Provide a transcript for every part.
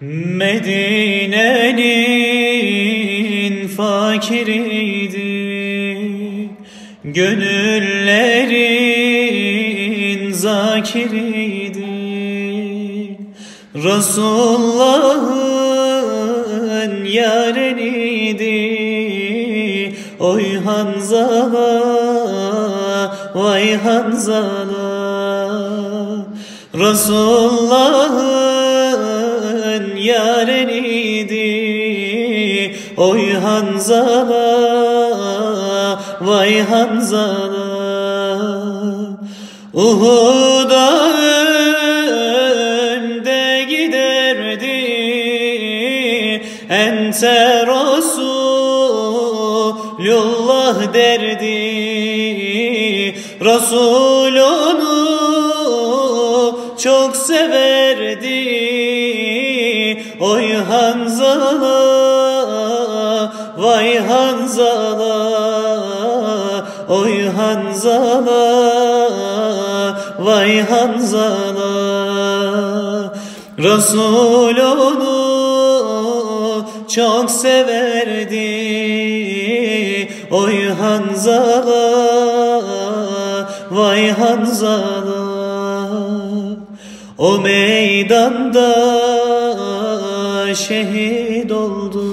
Medine'nin fakiriydi Gönüllerin zakiriydi. Resulullah'ın yareniydi Oy Hanzala, vay Hanzala Resulullah'ın yareniydi Oy Hanzala, vay Hanzala. Uhud'a önde giderdi Ente Resulullah derdi. Resul onu çok severdi Oy Hanzala Vay Hanzala Oy Hanzala Vay Hanzala. Resul onu çok severdi Oy Hanzala Vay Hanzala. O meydanda şehit oldu.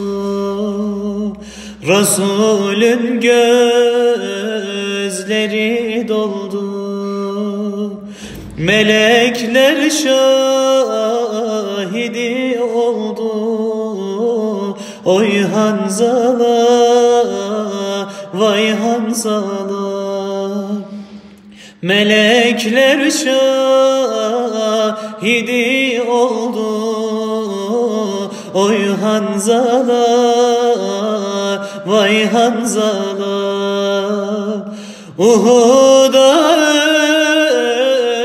Resulün gözleri doldu. Melekler şahidi oldu. Oy Hanzala, vay Hanzala. Melekler şahidi oldu Oy Hanzala, vay Hanzala. Uhud'a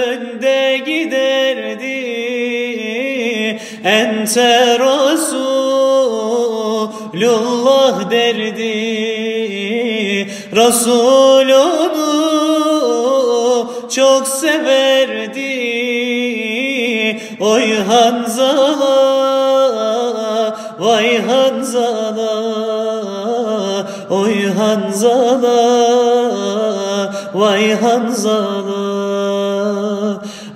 önde giderdi Ente Resulullah derdi. Resul çok severdi Oy Hanzala Hanzala Oy Hanzala Vay Hanzala.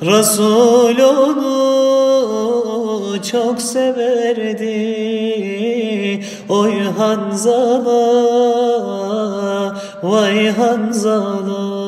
Resul onu çok severdi Oy Hanzala Vay Hanzala